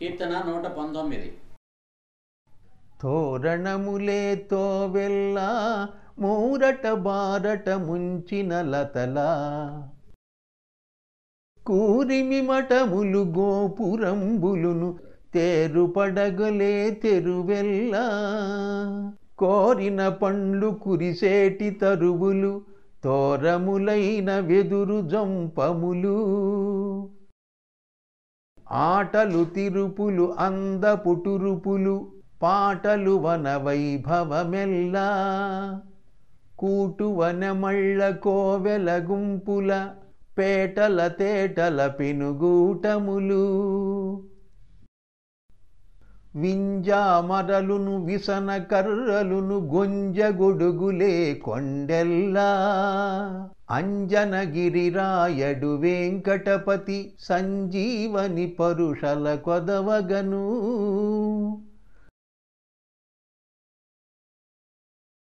కీర్తన నూట పంతొమ్మిది. తోరణములే తోవెల్ల మూరట బారట ముంచిన లతల. కూరిమి మఠములు గోపురంబులును తేరుపడగలే తెరువెల్లా. కోరిన పండ్లు కురిసేటి తరువులు తోరములైన వెదురు జంపములు. ఆటలు తిరుపులు అందపుటురుపులు పాటలు వన వైభవమెల్లా. కూటువన మళ్ళ కోవెల గుంపుల పేటల తేటల పెనుగూటములు. వింజామరలును విసన కర్రలును గొంజగొడుగులే కొండెల్లా. అంజనగిరిరాయడు వెంకటపతి సంజీవని పరుషల కొదవగను.